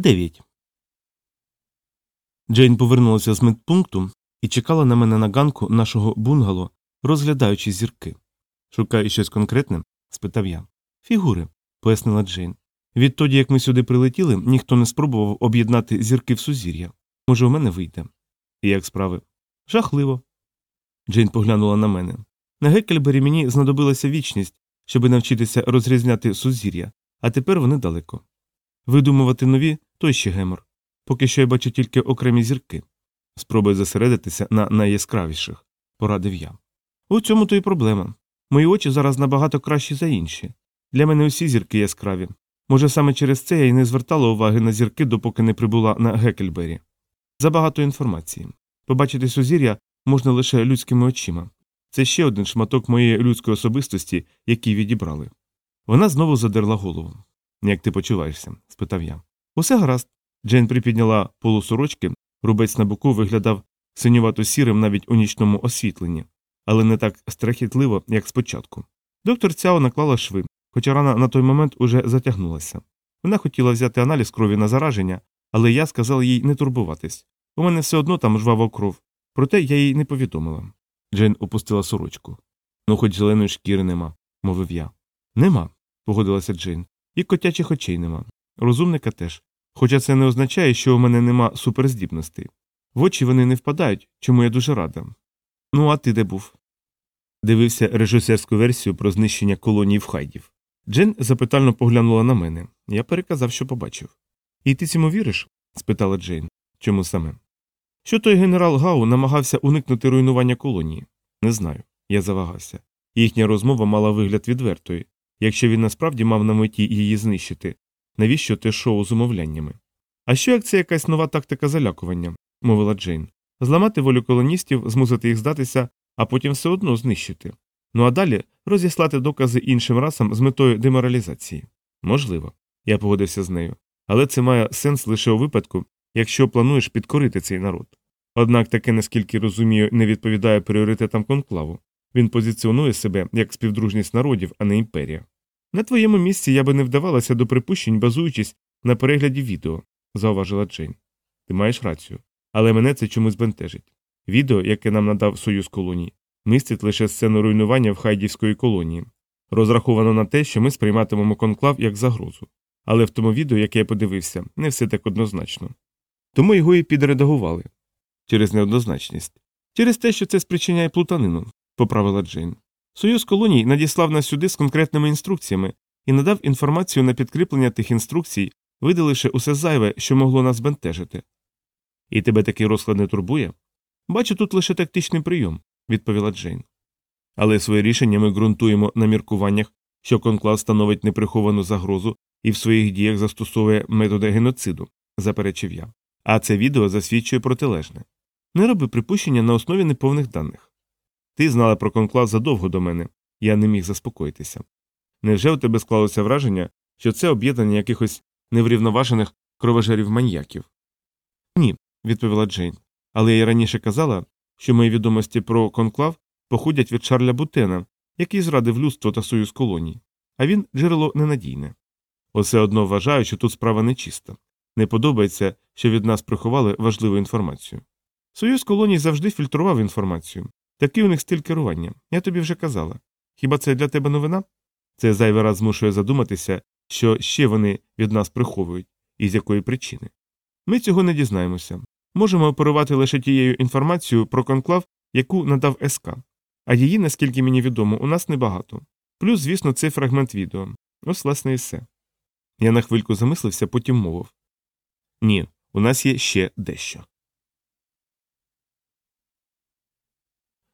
Дев'ять. Джейн повернулася з медпункту і чекала на мене на ганку нашого бунгало, розглядаючи зірки. Шукаю щось конкретне? спитав я. Фігури, пояснила Джейн. Відтоді, як ми сюди прилетіли, ніхто не спробував об'єднати зірки в сузір'я. Може, у мене вийде. І як справи? Жахливо. Джейн поглянула на мене. На Геккельбері мені знадобилася вічність, щоби навчитися розрізняти сузір'я, а тепер вони далеко. Видумувати нові той ще гемор. Поки що я бачу тільки окремі зірки. Спробую зосередитися на найяскравіших, порадив я. У цьому то й проблема. Мої очі зараз набагато кращі за інші. Для мене усі зірки яскраві. Може, саме через це я й не звертала уваги на зірки, допоки не прибула на Гекельбері. Забагато інформації. Побачити сузір'я можна лише людськими очима. Це ще один шматок моєї людської особистості, який відібрали. Вона знову задерла голову. Як ти почуваєшся? спитав я. Усе гаразд. Джейн припідняла полусорочки, рубець на боку виглядав синювато сірим навіть у нічному освітленні, але не так страхітливо, як спочатку. Доктор Цяо наклала шви, хоча рана на той момент уже затягнулася. Вона хотіла взяти аналіз крові на зараження, але я сказав їй не турбуватись. У мене все одно там жвава кров, проте я їй не повідомила. Джейн опустила сорочку. Ну, хоч зеленої шкіри нема, мовив я. Нема, погодилася Джейн. І котячих очей нема. Розумника теж. Хоча це не означає, що у мене нема суперздібностей. В очі вони не впадають, чому я дуже рада. Ну, а ти де був? Дивився режисерську версію про знищення колонії в Хайдів. Джен запитально поглянула на мене. Я переказав, що побачив. І ти цьому віриш? спитала Джейн. Чому саме? Що той генерал Гау намагався уникнути руйнування колонії? Не знаю. Я завагався. Їхня розмова мала вигляд відвертої. Якщо він насправді мав на меті її знищити, навіщо те шоу з умовляннями? А що як це якась нова тактика залякування, мовила Джейн. Зламати волю колоністів, змусити їх здатися, а потім все одно знищити. Ну а далі розіслати докази іншим расам з метою деморалізації. Можливо, я погодився з нею. Але це має сенс лише у випадку, якщо плануєш підкорити цей народ. Однак таке, наскільки розумію, не відповідає пріоритетам конклаву. Він позиціонує себе як співдружність народів, а не імперія. На твоєму місці я би не вдавалася до припущень, базуючись на перегляді відео, зауважила Джейн. Ти маєш рацію. Але мене це чомусь бентежить. Відео, яке нам надав Союз колоній, містить лише сцену руйнування в Хайдівської колонії, розраховано на те, що ми сприйматимемо конклав як загрозу. Але в тому відео, яке я подивився, не все так однозначно. Тому його і підредагували через неоднозначність, через те, що це спричиняє плутанину, поправила Джейн. Союз колоній надіслав нас сюди з конкретними інструкціями і надав інформацію на підкріплення тих інструкцій, видаливши усе зайве, що могло нас бентежити. І тебе такий розклад не турбує? Бачу тут лише тактичний прийом, відповіла Джейн. Але своє рішення ми ґрунтуємо на міркуваннях, що конклав становить неприховану загрозу і в своїх діях застосовує методи геноциду, заперечив я. А це відео засвідчує протилежне. Не роби припущення на основі неповних даних. Ти знала про конклав задовго до мене, я не міг заспокоїтися. Невже у тебе склалося враження, що це об'єднання якихось неврівноважених кровожерів маньяків? Ні, відповіла Джейн. Але я й раніше казала, що мої відомості про конклав походять від Шарля Бутена, який зрадив людство та союз колоній, а він джерело ненадійне. Усе одно вважаю, що тут справа нечиста. Не подобається, що від нас приховали важливу інформацію. Союз колоній завжди фільтрував інформацію. Такий у них стиль керування. Я тобі вже казала. Хіба це для тебе новина? Це зайвий раз змушує задуматися, що ще вони від нас приховують, і з якої причини. Ми цього не дізнаємося. Можемо оперувати лише тією інформацією про конклав, яку надав СК. А її, наскільки мені відомо, у нас небагато. Плюс, звісно, цей фрагмент відео. Ось, власне, і все. Я на хвильку замислився, потім мовив Ні, у нас є ще дещо.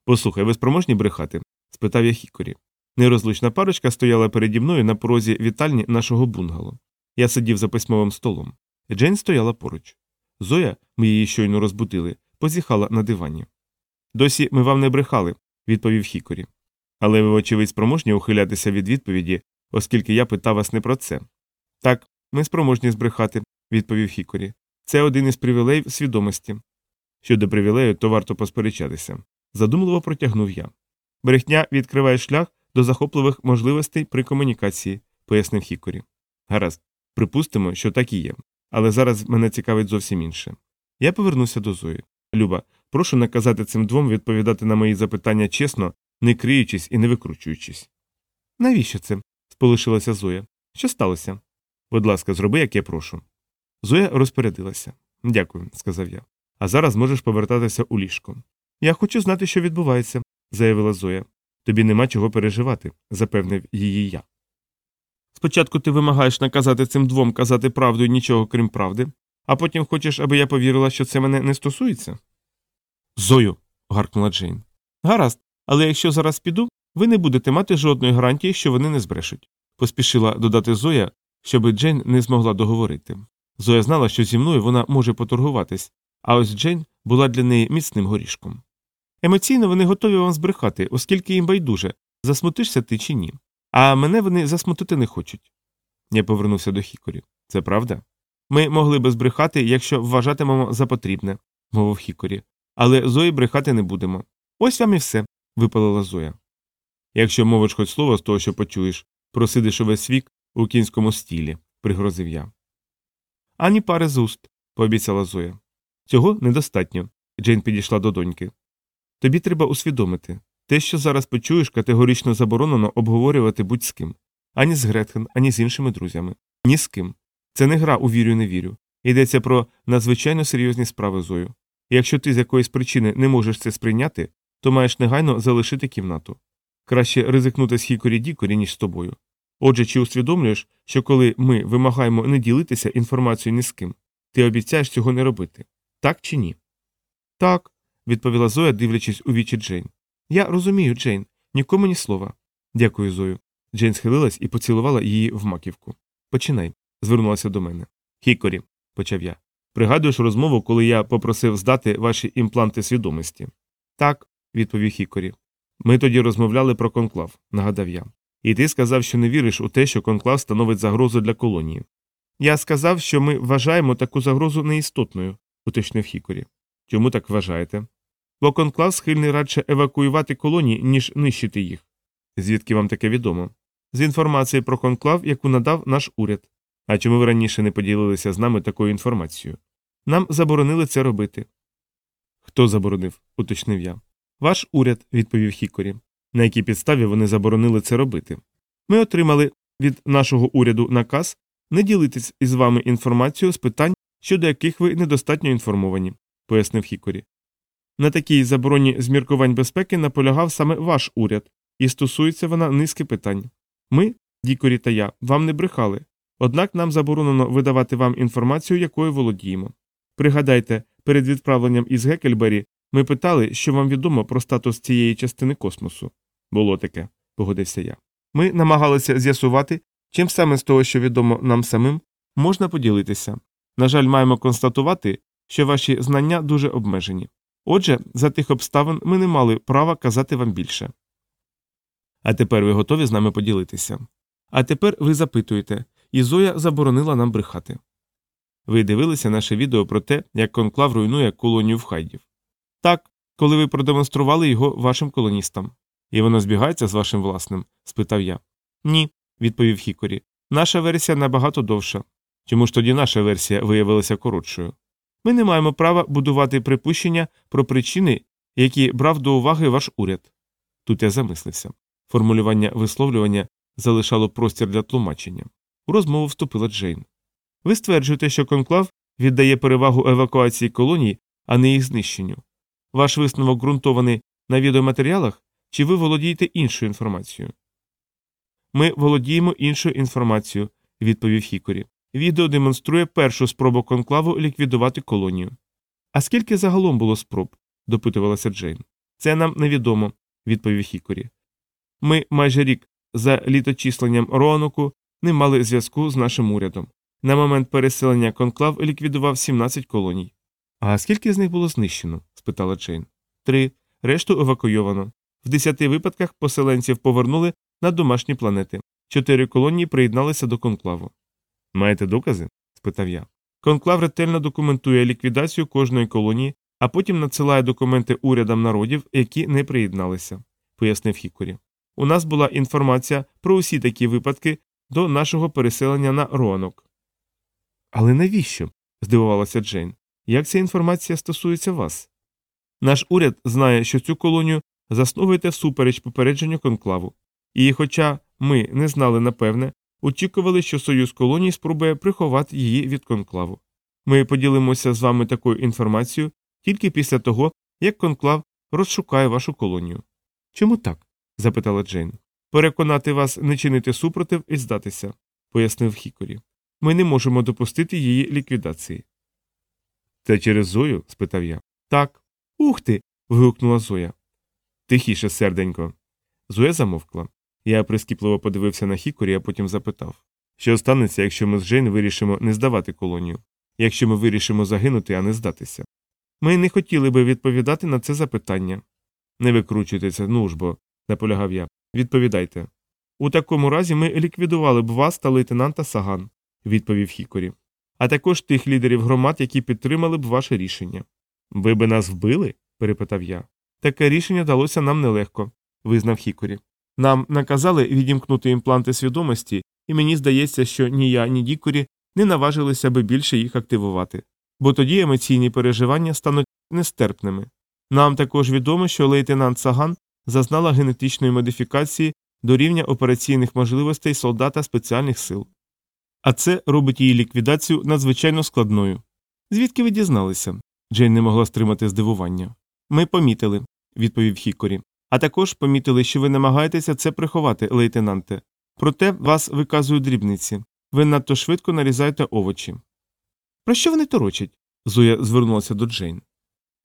Послухай, ви спроможні брехати? спитав я Хікорі. Нерозлучна парочка стояла переді мною на порозі вітальні нашого бунгало. Я сидів за письмовим столом. Джейн стояла поруч. Зоя, ми її щойно розбудили, позіхала на дивані. Досі ми вам не брехали, відповів Хікорі. Але ви, вочевидь, спроможні ухилятися від відповіді, оскільки я питав вас не про це. Так, ми спроможні збрехати, відповів Хікорі. Це один із привілеїв свідомості. Щодо привілею, то варто посперечатися. Задумливо протягнув я. Брехня відкриває шлях до захопливих можливостей при комунікації, пояснив Хікорі. Гаразд, припустимо, що так і є. але зараз мене цікавить зовсім інше. Я повернуся до Зої. Люба, прошу наказати цим двом відповідати на мої запитання чесно, не криючись і не викручуючись. Навіщо це? сполишилася Зоя. Що сталося? Будь ласка, зроби, як я прошу. Зоя розпорядилася. Дякую, сказав я. А зараз можеш повертатися у ліжко. Я хочу знати, що відбувається, заявила Зоя. Тобі нема чого переживати, запевнив її я. Спочатку ти вимагаєш наказати цим двом казати правду і нічого крім правди, а потім хочеш, аби я повірила, що це мене не стосується? Зою. гаркнула Джейн. Гаразд, але якщо зараз піду, ви не будете мати жодної гарантії, що вони не збрешуть, поспішила додати Зоя, щоби Джейн не змогла договорити. Зоя знала, що зі мною вона може поторгуватись, а ось Джейн була для неї міцним горішком. Емоційно вони готові вам збрехати, оскільки їм байдуже, засмутишся ти чи ні. А мене вони засмутити не хочуть. Я повернувся до Хікорі. Це правда? Ми могли би збрехати, якщо вважатимемо за потрібне, мовив Хікорі. Але Зої брехати не будемо. Ось вам і все, випалила Зоя. Якщо мовиш хоч слово з того, що почуєш, просидиш увесь вік у кінському стілі, пригрозив я. Ані пари з уст, пообіцяла Зоя. Цього недостатньо. Джейн підійшла до доньки. Тобі треба усвідомити те, що зараз почуєш, категорично заборонено обговорювати будь з ким. Ані з Гретхен, ані з іншими друзями. Ні з ким. Це не гра у вірю не вірю. Йдеться про надзвичайно серйозні справи Зою. Якщо ти з якоїсь причини не можеш це сприйняти, то маєш негайно залишити кімнату. Краще ризикнути з хікорі дікорі, ніж з тобою. Отже, чи усвідомлюєш, що коли ми вимагаємо не ділитися інформацією ні з ким, ти обіцяєш цього не робити? Так чи ні? Так, відповіла Зоя, дивлячись у вічі Джейн. Я розумію, Джейн, нікому ні слова. Дякую, Зою. Джейн схилилась і поцілувала її в маківку. Починай, звернулася до мене. Хікорі, почав я. Пригадуєш розмову, коли я попросив здати ваші імпланти свідомості? Так, відповів Хікорі. Ми тоді розмовляли про конклав, нагадав я. І ти сказав, що не віриш у те, що конклав становить загрозу для колонії. Я сказав, що ми вважаємо таку загрозу неістотною, уточнив Хікорі. Чому так вважаєте? Бо конклав схильний радше евакуювати колонії, ніж нищити їх. Звідки вам таке відомо? З інформації про конклав, яку надав наш уряд. А чому ви раніше не поділилися з нами такою інформацією? Нам заборонили це робити. Хто заборонив? уточнив я. Ваш уряд, відповів Хікорі. На якій підставі вони заборонили це робити. Ми отримали від нашого уряду наказ не ділитись із вами інформацією з питань, щодо яких ви недостатньо інформовані, пояснив Хікорі. На такій забороні зміркувань безпеки наполягав саме ваш уряд, і стосується вона низки питань. Ми, Дікорі та я, вам не брехали, однак нам заборонено видавати вам інформацію, якою володіємо. Пригадайте, перед відправленням із Гекельбері ми питали, що вам відомо про статус цієї частини космосу. Було таке, погодився я. Ми намагалися з'ясувати, чим саме з того, що відомо нам самим, можна поділитися. На жаль, маємо констатувати, що ваші знання дуже обмежені. Отже, за тих обставин ми не мали права казати вам більше. А тепер ви готові з нами поділитися. А тепер ви запитуєте, і Зоя заборонила нам брехати. Ви дивилися наше відео про те, як конклав руйнує колонію в хайдів. Так, коли ви продемонстрували його вашим колоністам. І воно збігається з вашим власним? спитав я. Ні, відповів Хікорі. Наша версія набагато довша. Чому ж тоді наша версія виявилася коротшою? Ми не маємо права будувати припущення про причини, які брав до уваги ваш уряд. Тут я замислився. Формулювання висловлювання залишало простір для тлумачення. У розмову вступила Джейн. Ви стверджуєте, що конклав віддає перевагу евакуації колоній, а не їх знищенню. Ваш висновок ґрунтований на відеоматеріалах, чи ви володієте іншою інформацією? Ми володіємо іншою інформацією, відповів Хікорі. Відео демонструє першу спробу конклаву ліквідувати колонію. А скільки загалом було спроб? допитувалася Джейн. Це нам невідомо, відповів Хікорі. Ми майже рік за літочисленням Роаноку не мали зв'язку з нашим урядом. На момент переселення конклав ліквідував 17 колоній. А скільки з них було знищено? спитала Джейн. Три. Решту евакуйовано. В десяти випадках поселенців повернули на домашні планети. Чотири колонії приєдналися до конклаву. Маєте докази? спитав я. Конклав ретельно документує ліквідацію кожної колонії, а потім надсилає документи урядам народів, які не приєдналися, пояснив Хікорі. У нас була інформація про усі такі випадки до нашого переселення на Роанок. Але навіщо? здивувалася Джейн. Як ця інформація стосується вас? Наш уряд знає, що цю колонію засновуєте всупереч попередженню конклаву. І, хоча ми не знали напевне, очікували, що союз колоній спробує приховати її від конклаву. Ми поділимося з вами такою інформацією тільки після того, як конклав розшукає вашу колонію. Чому так? запитала Джейн. Переконати вас не чинити супротив і здатися, пояснив Хікорі. Ми не можемо допустити її ліквідації. Це через Зою? спитав я. Так. Ух ти. вигукнула Зоя. Тихіше, серденько. Зоя замовкла. Я прискіпливо подивився на Хікорі, а потім запитав що станеться, якщо ми з Джейн вирішимо не здавати колонію, якщо ми вирішимо загинути, а не здатися. Ми не хотіли би відповідати на це запитання. Не викручуйтеся, ну ж бо, наполягав я. Відповідайте. У такому разі ми ліквідували б вас та лейтенанта Саган, відповів Хікорі, а також тих лідерів громад, які підтримали б ваше рішення. Ви би нас вбили? перепитав я. Таке рішення далося нам нелегко, визнав Хікорі. Нам наказали відімкнути імпланти свідомості, і мені здається, що ні я, ні Дікорі не наважилися би більше їх активувати, бо тоді емоційні переживання стануть нестерпними. Нам також відомо, що лейтенант Саган зазнала генетичної модифікації до рівня операційних можливостей солдата спеціальних сил. А це робить її ліквідацію надзвичайно складною. Звідки ви дізналися? Джейн не могла стримати здивування. Ми помітили, відповів Хікорі. А також помітили, що ви намагаєтеся це приховати, лейтенанте. Проте вас виказують дрібниці. Ви надто швидко нарізаєте овочі. Про що вони торочать? Зоя звернулася до Джейн.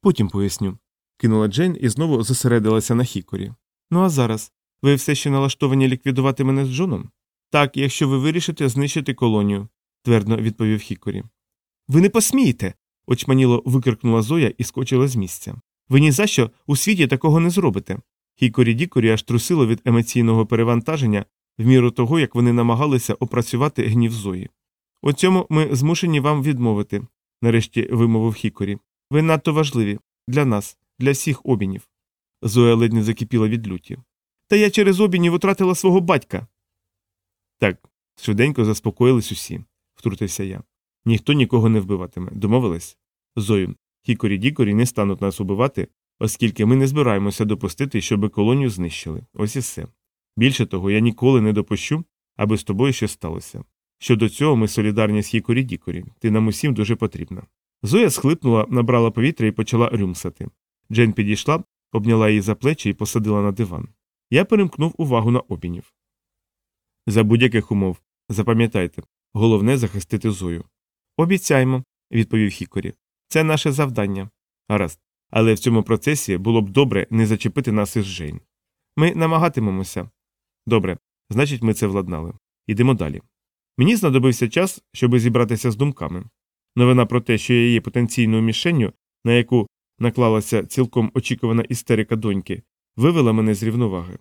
Потім поясню. кинула Джейн і знову зосередилася на Хікорі. Ну а зараз ви все ще налаштовані ліквідувати мене з Джоном? Так, якщо ви вирішите знищити колонію, твердо відповів Хікорі. Ви не посмієте. очманіло викрикнула Зоя і скочила з місця. Ви ні за що у світі такого не зробите. Хікорі Дікорі аж трусило від емоційного перевантаження в міру того, як вони намагалися опрацювати гнів Зої. У цьому ми змушені вам відмовити, нарешті вимовив Хікорі. Ви надто важливі для нас, для всіх обінів. Зоя ледь не закипіла від люті. Та я через обінів втратила свого батька. Так, швиденько заспокоїлись усі, втрутився я. Ніхто нікого не вбиватиме. Домовились? Зою, Хікорі Дікорі не стануть нас убивати, оскільки ми не збираємося допустити, щоби колонію знищили. Ось і все. Більше того, я ніколи не допущу, аби з тобою щось сталося. Щодо цього ми солідарні з Хікорі Дікорі, ти нам усім дуже потрібна. Зоя схлипнула, набрала повітря і почала рюмсати. Джен підійшла, обняла її за плечі і посадила на диван. Я перемкнув увагу на опінів. За будь-яких умов, запам'ятайте, головне захистити Зою. Обіцяємо, відповів Хікорі. Це наше завдання. Гаразд. Але в цьому процесі було б добре не зачепити нас із Джейн. Ми намагатимемося. Добре, значить, ми це владнали. Ідемо далі. Мені знадобився час, щоб зібратися з думками. Новина про те, що я є потенційною мішенню, на яку наклалася цілком очікувана істерика доньки, вивела мене з рівноваги.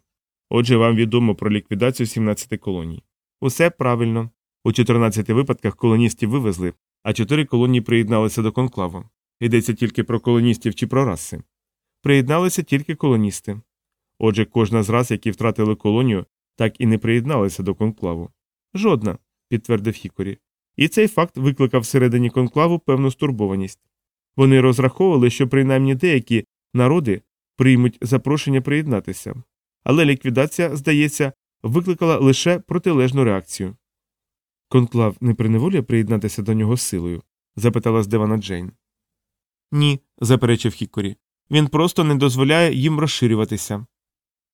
Отже, вам відомо про ліквідацію 17 колоній. Усе правильно. У 14 випадках колоністів вивезли, а 4 колонії приєдналися до конклаву. Йдеться тільки про колоністів чи про раси. Приєдналися тільки колоністи. Отже, кожна з рас, які втратили колонію, так і не приєдналася до конклаву. Жодна, підтвердив Хікорі. І цей факт викликав всередині конклаву певну стурбованість. Вони розраховували, що принаймні деякі народи приймуть запрошення приєднатися, але ліквідація, здається, викликала лише протилежну реакцію. Конклав не приневолює приєднатися до нього силою? запитала здивана Джейн. Ні, заперечив Хікорі. Він просто не дозволяє їм розширюватися.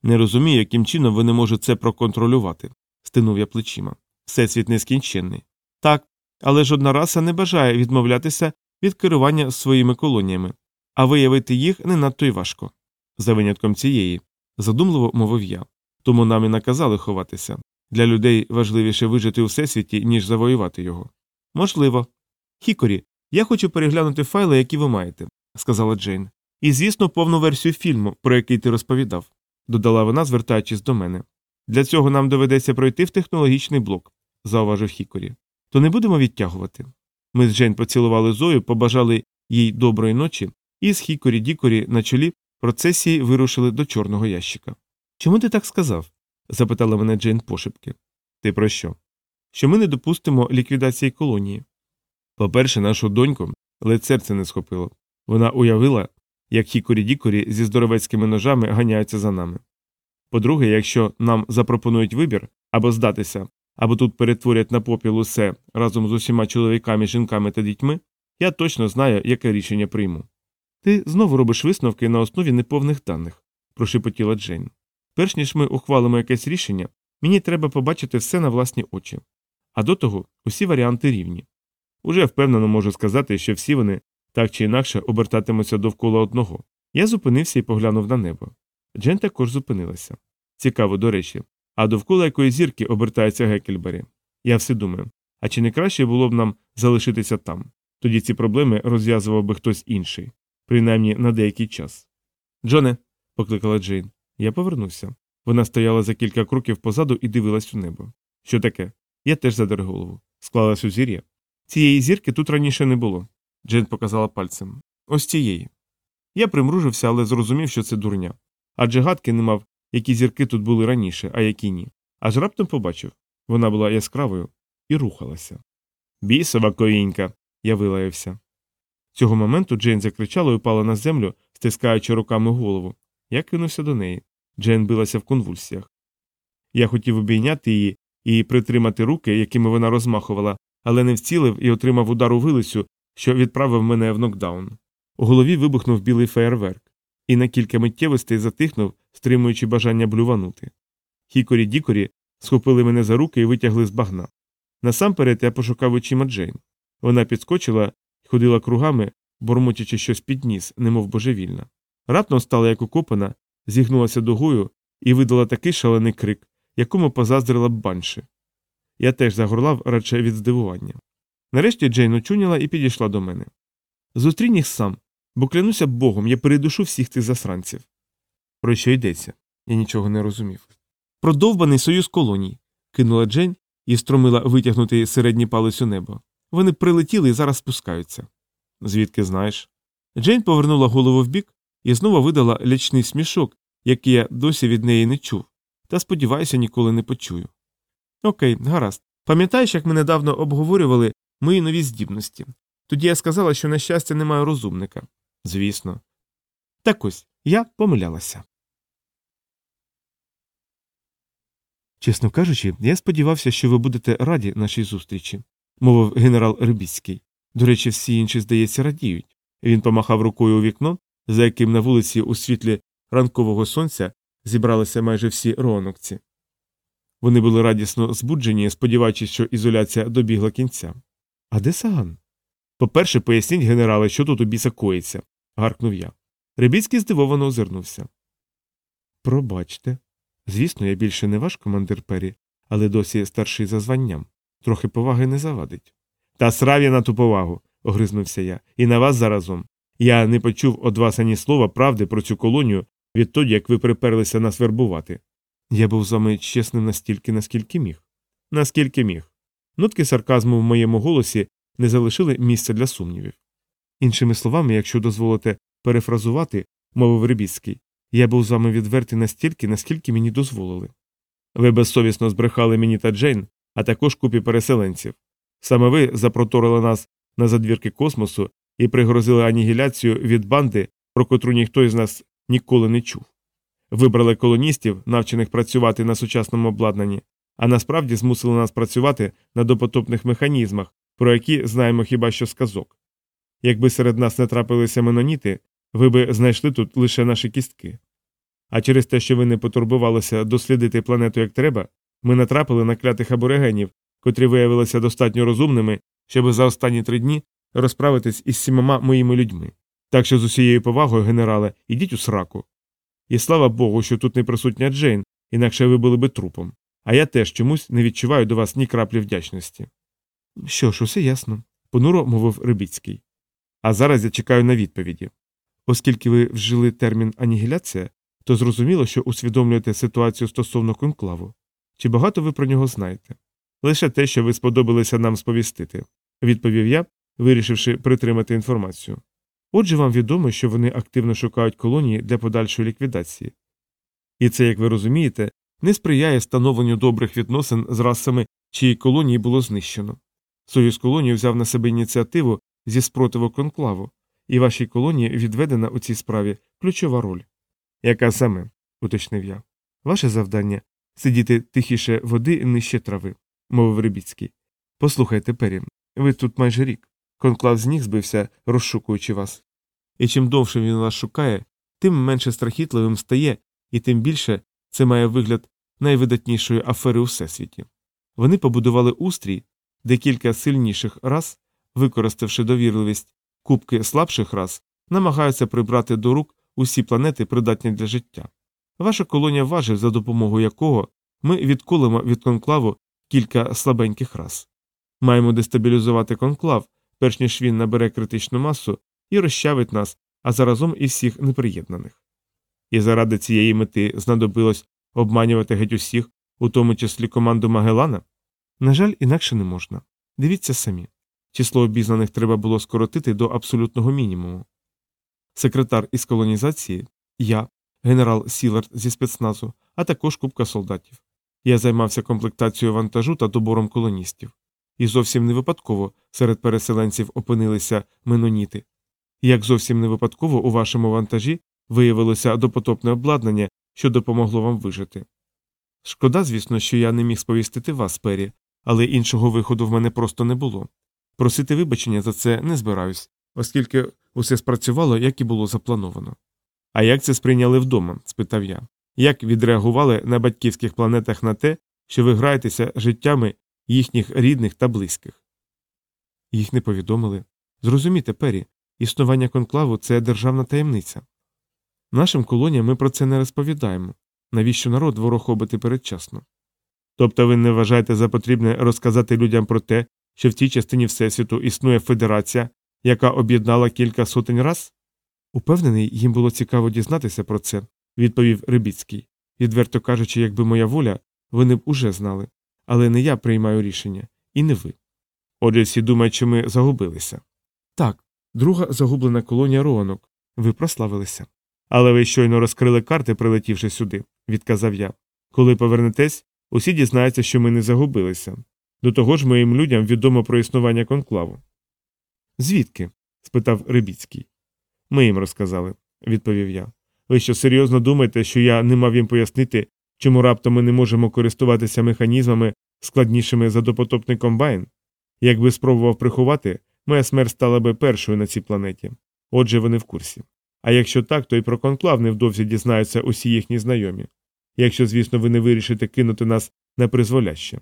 Не розумію, яким чином вони можуть це проконтролювати, стинув я плечима. Всесвіт нескінченний. Так, але жодна раса не бажає відмовлятися від керування своїми колоніями, а виявити їх не надто й важко. За винятком цієї, задумливо мовив я. Тому нам і наказали ховатися. Для людей важливіше вижити у всесвіті, ніж завоювати його. Можливо. Хікорі, я хочу переглянути файли, які ви маєте, сказала Джейн. І, звісно, повну версію фільму, про який ти розповідав, додала вона, звертаючись до мене. Для цього нам доведеться пройти в технологічний блок, зауважив Хікорі. То не будемо відтягувати. Ми з Джейн поцілували Зою, побажали їй доброї ночі, і з Хікорі Дікорі на чолі процесії вирушили до чорного ящика. Чому ти так сказав? запитала мене Джейн пошепки. Ти про що? Що ми не допустимо ліквідації колонії. По-перше, нашу доньку ледь серце не схопило. Вона уявила, як хікорі дікорі зі здоровецькими ножами ганяються за нами. По-друге, якщо нам запропонують вибір або здатися, або тут перетворять на попіл усе разом з усіма чоловіками, жінками та дітьми, я точно знаю, яке рішення прийму. Ти знову робиш висновки на основі неповних даних, прошепотіла Джейн. Перш ніж ми ухвалимо якесь рішення, мені треба побачити все на власні очі. А до того усі варіанти рівні. Уже впевнено можу сказати, що всі вони так чи інакше обертатимуться довкола одного. Я зупинився і поглянув на небо. Джен також зупинилася. Цікаво, до речі, а довкола якої зірки обертається Гекельбері. Я все думаю, а чи не краще було б нам залишитися там? Тоді ці проблеми розв'язував би хтось інший, принаймні на деякий час. Джоне, покликала Джейн. Я повернувся. Вона стояла за кілька кроків позаду і дивилась у небо. Що таке? Я теж задер голову. Склалась у зір'я. Цієї зірки тут раніше не було. Джейн показала пальцем. Ось цієї. Я примружився, але зрозумів, що це дурня. Адже гадки не мав, які зірки тут були раніше, а які ні. Аж раптом побачив вона була яскравою і рухалася. Бісова коїнька. я вилаявся. Цього моменту Джейн закричала і упала на землю, стискаючи руками голову. Я кинувся до неї. Джейн билася в конвульсіях. Я хотів обійняти її і притримати руки, якими вона розмахувала, але не вцілив і отримав удар у вилицю, що відправив мене в нокдаун. У голові вибухнув білий феєрверк, і на кілька миттєвостей затихнув, стримуючи бажання блюванути. Хікорі Дікорі схопили мене за руки і витягли з багна. Насамперед я пошукав очима Джейн. Вона підскочила ходила кругами, бормочучи щось під ніс, немов божевільна. Раптом стала як укопана, зігнулася дугою і видала такий шалений крик, якому позаздрила б банши. Я теж загорлав радше від здивування. Нарешті Джейн очуняла і підійшла до мене. Зустрінь їх сам, бо клянуся Богом, я передушу всіх тих засранців. Про що йдеться? Я нічого не розумів. Продовбаний союз колоній, кинула Джейн і стромила витягнути середній палець у небо. Вони прилетіли і зараз спускаються. Звідки знаєш? Джейн повернула голову вбік і знову видала лячний смішок, який я досі від неї не чув, та сподіваюся, ніколи не почую. Окей, гаразд. Пам'ятаєш, як ми недавно обговорювали мої нові здібності? Тоді я сказала, що, на щастя, немає розумника. Звісно. Так ось я помилялася. Чесно кажучи, я сподівався, що ви будете раді нашій зустрічі, мовив генерал Рибіцький. До речі, всі інші, здається, радіють. Він помахав рукою у вікно, за яким на вулиці у світлі ранкового сонця зібралися майже всі роонокці. Вони були радісно збуджені, сподіваючись, що ізоляція добігла кінця. А де Саган? По перше, поясніть, генерале, що тут у біса коїться, гаркнув я. Рибіцький здивовано озирнувся. Пробачте. Звісно, я більше не ваш командир Пері, але досі старший за званням. Трохи поваги не завадить. Та сраві на ту повагу, огризнувся я, і на вас заразом. Я не почув од вас ані слова правди про цю колонію відтоді, як ви приперлися нас вербувати. Я був з вами чесним настільки, наскільки міг. Наскільки міг. Нотки сарказму в моєму голосі не залишили місця для сумнівів. Іншими словами, якщо дозволите перефразувати, мовив Рибіцький, я був з вами відвертий настільки, наскільки мені дозволили. Ви безсовісно збрехали мені та Джейн, а також купі переселенців. Саме ви запроторили нас на задвірки космосу і пригрозили анігіляцію від банди, про котру ніхто із нас ніколи не чув. Вибрали колоністів, навчених працювати на сучасному обладнанні, а насправді змусили нас працювати на допотопних механізмах, про які знаємо хіба що сказок. Якби серед нас не трапилися меноніти, ви би знайшли тут лише наші кістки. А через те, що ви не потурбувалися дослідити планету як треба, ми натрапили на клятих аборигенів, котрі виявилися достатньо розумними, щоб за останні три дні розправитись із сімома моїми людьми. Так що з усією повагою, генерале, ідіть у сраку. І слава Богу, що тут не присутня Джейн, інакше ви були би трупом. А я теж чомусь не відчуваю до вас ні краплі вдячності. Що ж, усе ясно, понуро мовив Рибіцький. А зараз я чекаю на відповіді. Оскільки ви вжили термін анігіляція, то зрозуміло, що усвідомлюєте ситуацію стосовно конклаву. Чи багато ви про нього знаєте? Лише те, що ви сподобалися нам сповістити, відповів я, вирішивши притримати інформацію. Отже, вам відомо, що вони активно шукають колонії для подальшої ліквідації. І це, як ви розумієте, не сприяє становленню добрих відносин з расами, чиї колонії було знищено. Союз колонії взяв на себе ініціативу зі спротиву конклаву, і вашій колонії відведена у цій справі ключова роль. Яка саме? уточнив я. Ваше завдання сидіти тихіше води нижче трави, мовив Рибіцький. Послухайте, Пері, ви тут майже рік. Конклав з ніг збився, розшукуючи вас. І чим довше він вас шукає, тим менше страхітливим стає, і тим більше це має вигляд найвидатнішої афери у всесвіті. Вони побудували устрій, де кілька сильніших рас, використавши довірливість кубки слабших рас, намагаються прибрати до рук усі планети, придатні для життя. Ваша колонія важить, за допомогою якого ми відколимо від конклаву кілька слабеньких рас. Маємо дестабілізувати конклав, перш ніж він набере критичну масу і розчавить нас, а заразом і всіх неприєднаних. І заради цієї мети знадобилось обманювати геть усіх, у тому числі команду Магелана? На жаль, інакше не можна. Дивіться самі. Число обізнаних треба було скоротити до абсолютного мінімуму. Секретар із колонізації, я, генерал Сілард зі спецназу, а також купка солдатів. Я займався комплектацією вантажу та добором колоністів. І зовсім не випадково серед переселенців опинилися меноніти. Як зовсім не випадково у вашому вантажі виявилося допотопне обладнання, що допомогло вам вижити. Шкода, звісно, що я не міг сповістити вас, Пері, але іншого виходу в мене просто не було. Просити вибачення за це не збираюсь, оскільки усе спрацювало, як і було заплановано. А як це сприйняли вдома? спитав я. Як відреагували на батьківських планетах на те, що ви граєтеся життями їхніх рідних та близьких? Їх не повідомили. Зрозумійте, Пері, існування конклаву це державна таємниця. Нашим колоніям ми про це не розповідаємо. Навіщо народ ворохобити передчасно? Тобто ви не вважаєте за потрібне розказати людям про те, що в цій частині Всесвіту існує федерація, яка об'єднала кілька сотень раз? Упевнений, їм було цікаво дізнатися про це, відповів Рибіцький. Відверто кажучи, якби моя воля, вони б уже знали. Але не я приймаю рішення, і не ви. Отже, всі думають, що ми загубилися. Так, друга загублена колонія Роанок. Ви прославилися. Але ви щойно розкрили карти, прилетівши сюди, відказав я. Коли повернетесь, усі дізнаються, що ми не загубилися. До того ж, моїм людям відомо про існування конклаву. Звідки? спитав Рибіцький. Ми їм розказали, відповів я. Ви що серйозно думаєте, що я не мав їм пояснити, чому раптом ми не можемо користуватися механізмами, складнішими за допотопний комбайн? Якби спробував приховати, моя смерть стала би першою на цій планеті. Отже, вони в курсі. А якщо так, то й про конклав невдовзі дізнаються усі їхні знайомі. Якщо, звісно, ви не вирішите кинути нас на призволяще.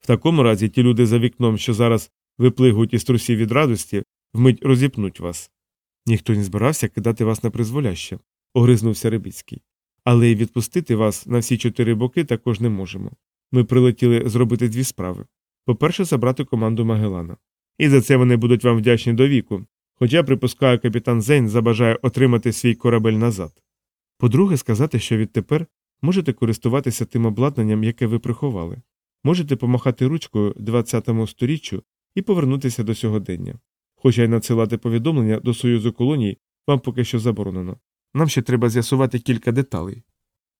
В такому разі ті люди за вікном, що зараз виплигують із трусів від радості, вмить розіпнуть вас. Ніхто не збирався кидати вас на призволяще, огризнувся Рибіцький. Але й відпустити вас на всі чотири боки також не можемо. Ми прилетіли зробити дві справи по-перше, забрати команду Магелана. І за це вони будуть вам вдячні до віку, хоча, припускаю, капітан Зейн забажає отримати свій корабель назад. По-друге, сказати, що відтепер можете користуватися тим обладнанням, яке ви приховали, можете помахати ручкою 20-му сторіччю і повернутися до сьогодення. Хоча й надсилати повідомлення до Союзу колоній вам поки що заборонено. Нам ще треба з'ясувати кілька деталей.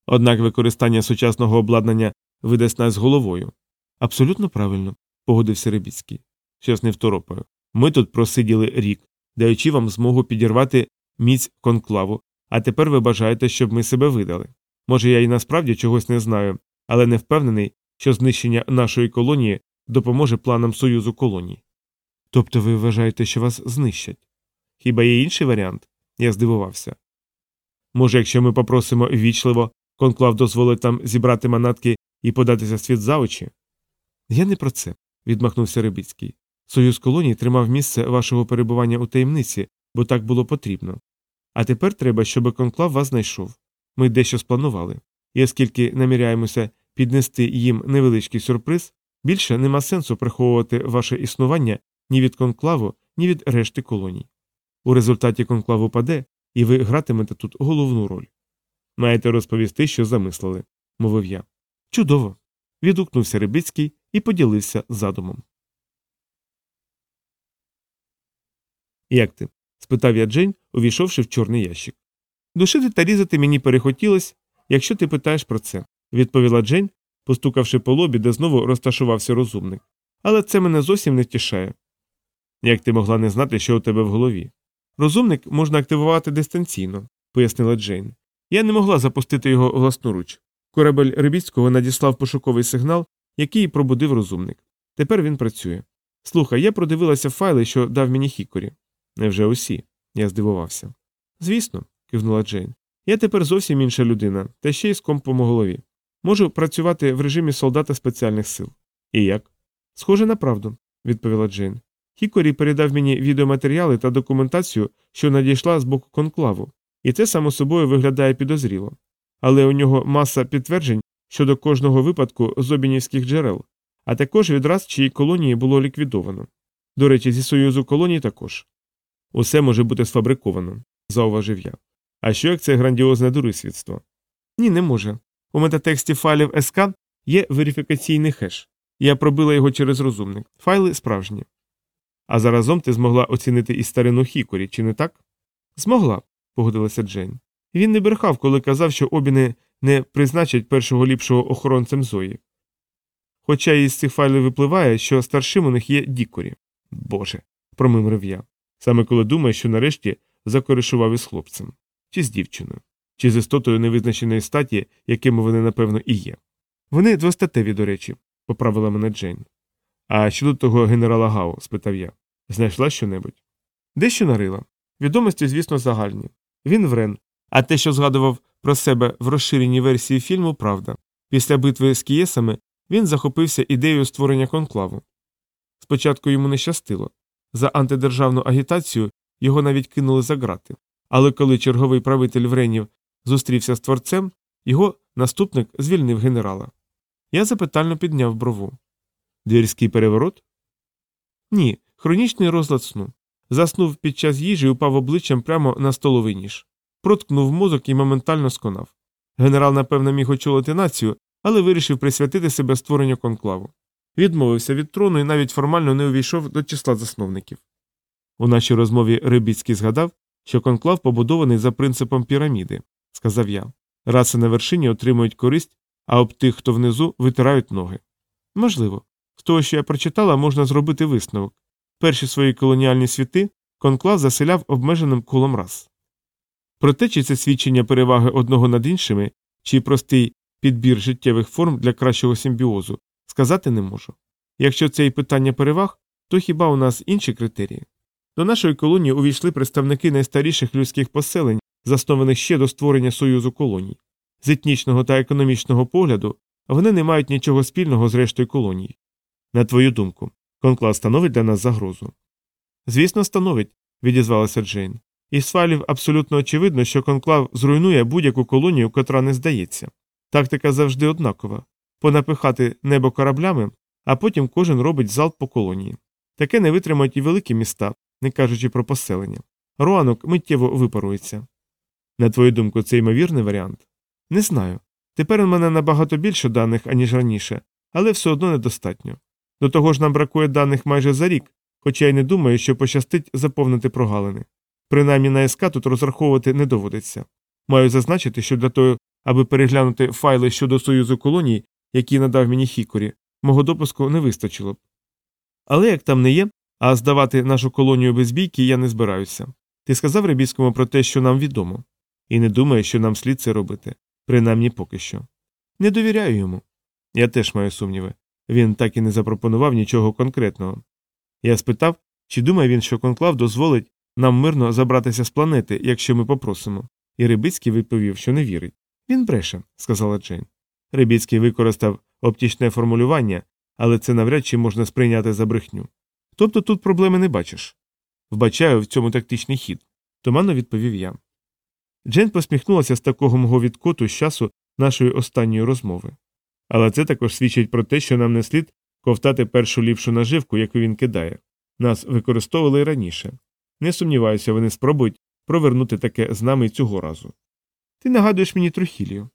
Однак використання сучасного обладнання видасть нас головою. Абсолютно правильно, погодився Рибіцький. Щось не второпаю. Ми тут просиділи рік, даючи вам змогу підірвати міць конклаву, а тепер ви бажаєте, щоб ми себе видали. Може, я і насправді чогось не знаю, але не впевнений, що знищення нашої колонії допоможе планам Союзу колоній. Тобто ви вважаєте, що вас знищать? Хіба є інший варіант? Я здивувався. Може, якщо ми попросимо ввічливо, конклав дозволить нам зібрати манатки і податися світ за очі? Я не про це, відмахнувся Рибіцький. Союз колоній тримав місце вашого перебування у таємниці, бо так було потрібно. А тепер треба, щоб конклав вас знайшов. Ми дещо спланували. І оскільки наміряємося піднести їм невеличкий сюрприз, більше нема сенсу приховувати ваше існування ні від конклаву, ні від решти колоній. У результаті конклав паде, і ви гратимете тут головну роль. Маєте розповісти, що замислили, мовив я. Чудово. відгукнувся Рибицький і поділився задумом. Як ти? спитав я Джейн, увійшовши в чорний ящик. Душити та різати мені перехотілось, якщо ти питаєш про це, відповіла Джейн, постукавши по лобі, де знову розташувався розумник. Але це мене зовсім не втішає. Як ти могла не знати, що у тебе в голові? Розумник можна активувати дистанційно, пояснила Джейн. Я не могла запустити його власноруч. Корабель Рибіцького надіслав пошуковий сигнал, який пробудив розумник. Тепер він працює. Слухай, я продивилася файли, що дав мені Хікорі. Невже усі? Я здивувався. Звісно, кивнула Джейн. Я тепер зовсім інша людина, та ще й з компом у голові. Можу працювати в режимі солдата спеціальних сил. І як? Схоже на правду, відповіла Джейн. Хікорі передав мені відеоматеріали та документацію, що надійшла з боку конклаву, і це само собою виглядає підозріло. Але у нього маса підтверджень щодо кожного випадку з обінівських джерел, а також відраз, чиї колонії було ліквідовано. До речі, зі союзу колоній також. Усе може бути сфабриковано, зауважив я. А що як це грандіозне дурисвідство? Ні, не може. У метатексті файлів СК є верифікаційний хеш. Я пробила його через розумник. Файли справжні. А заразом ти змогла оцінити і старину Хікорі, чи не так? Змогла, погодилася Джейн. Він не брехав, коли казав, що обіни не призначать першого ліпшого охоронцем Зої. Хоча із цих файлів випливає, що старшим у них є Дікорі. Боже, промимрив я. Саме коли думає, що нарешті закоришував із хлопцем, чи з дівчиною, чи з істотою невизначеної статі, якими вони, напевно, і є. Вони двостатеві, до речі, поправила мене Джейн. А щодо того генерала Гао? спитав я. Знайшла щонебудь? Дещо нарила. Відомості, звісно, загальні. Він врен. А те, що згадував про себе в розширеній версії фільму, правда. Після битви з кієсами він захопився ідеєю створення конклаву. Спочатку йому не щастило. За антидержавну агітацію його навіть кинули за грати. Але коли черговий правитель Вренів зустрівся з творцем, його наступник звільнив генерала. Я запитально підняв брову. Двірський переворот? Ні, хронічний розлад сну. Заснув під час їжі і упав обличчям прямо на столовий ніж. Проткнув мозок і моментально сконав. Генерал, напевно, міг очолити націю, але вирішив присвятити себе створенню конклаву. Відмовився від трону і навіть формально не увійшов до числа засновників. У нашій розмові Рибіцький згадав, що конклав побудований за принципом піраміди, сказав я. Раси на вершині отримують користь, а об тих, хто внизу, витирають ноги. Можливо, з того, що я прочитала, можна зробити висновок. Перші свої колоніальні світи конклав заселяв обмеженим колом рас. Проте, чи це свідчення переваги одного над іншими, чи простий підбір життєвих форм для кращого симбіозу, сказати не можу. Якщо це і питання переваг, то хіба у нас інші критерії? До нашої колонії увійшли представники найстаріших людських поселень, заснованих ще до створення Союзу колоній. З етнічного та економічного погляду вони не мають нічого спільного з рештою колоній. На твою думку, конклав становить для нас загрозу. Звісно, становить, відізвалася Джейн. Із файлів абсолютно очевидно, що конклав зруйнує будь-яку колонію, котра не здається. Тактика завжди однакова понапихати небо кораблями, а потім кожен робить залп по колонії. Таке не витримають і великі міста, не кажучи про поселення. Руанок миттєво випарується. На твою думку, це ймовірний варіант? Не знаю. Тепер у мене набагато більше даних, аніж раніше, але все одно недостатньо. До того ж нам бракує даних майже за рік, хоча й не думаю, що пощастить заповнити прогалини. Принаймні на СК тут розраховувати не доводиться. Маю зазначити, що для того, аби переглянути файли щодо союзу колоній, які надав мені Хікорі, мого допуску не вистачило б. Але як там не є, а здавати нашу колонію без бійки я не збираюся. Ти сказав Рибіцькому про те, що нам відомо, і не думаю, що нам слід це робити, принаймні поки що. Не довіряю йому. Я теж маю сумніви. Він так і не запропонував нічого конкретного. Я спитав, чи думає він, що конклав дозволить нам мирно забратися з планети, якщо ми попросимо. І Рибицький відповів, що не вірить. Він бреше, сказала Джейн. Рибіцький використав оптічне формулювання, але це навряд чи можна сприйняти за брехню. Тобто тут проблеми не бачиш. Вбачаю в цьому тактичний хід, туманно відповів я. Джейн посміхнулася з такого мого відкоту з часу нашої останньої розмови. Але це також свідчить про те, що нам не слід ковтати першу ліпшу наживку, яку він кидає. Нас використовували раніше. Не сумніваюся, вони спробують провернути таке з нами цього разу. Ти нагадуєш мені Трухілію.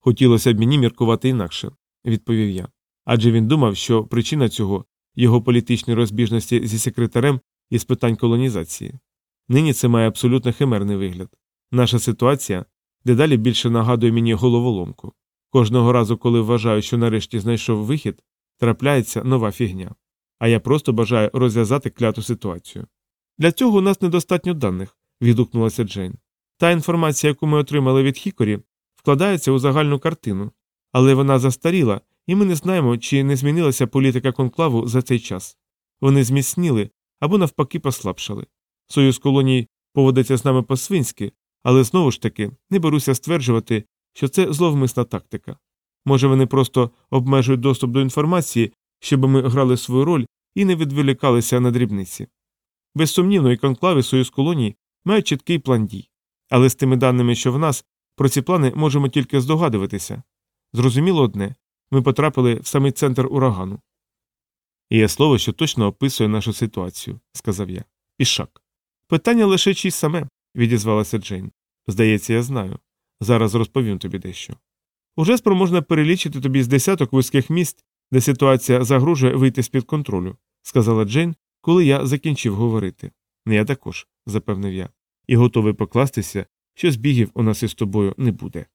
Хотілося б мені міркувати інакше, відповів я. Адже він думав, що причина цього його політичні розбіжності зі секретарем із питань колонізації. Нині це має абсолютно химерний вигляд. Наша ситуація дедалі більше нагадує мені головоломку. Кожного разу, коли вважаю, що нарешті знайшов вихід, трапляється нова фігня. а я просто бажаю розв'язати кляту ситуацію. Для цього у нас недостатньо даних, відгукнулася Джейн. Та інформація, яку ми отримали від Хікорі, вкладається у загальну картину, але вона застаріла, і ми не знаємо, чи не змінилася політика конклаву за цей час. Вони зміцніли або навпаки послабшали. Союз колоній поводиться з нами по-свинськи, але знову ж таки не беруся стверджувати, що це зловмисна тактика. Може, вони просто обмежують доступ до інформації, щоб ми грали свою роль і не відволікалися на дрібниці. Безсумнівно, і конклави Союз колоній мають чіткий план дій. Але з тими даними, що в нас, про ці плани можемо тільки здогадуватися. Зрозуміло одне ми потрапили в самий центр урагану. І Є слово, що точно описує нашу ситуацію, сказав я. Пішак. Питання лише чись саме, відізвалася Джейн. Здається, я знаю. Зараз розповім тобі дещо. Уже спроможна перелічити тобі з десяток вузьких місць, де ситуація загрожує вийти з під контролю, сказала Джейн, коли я закінчив говорити. Не я також, запевнив я, і готовий покластися, що збігів у нас із тобою не буде.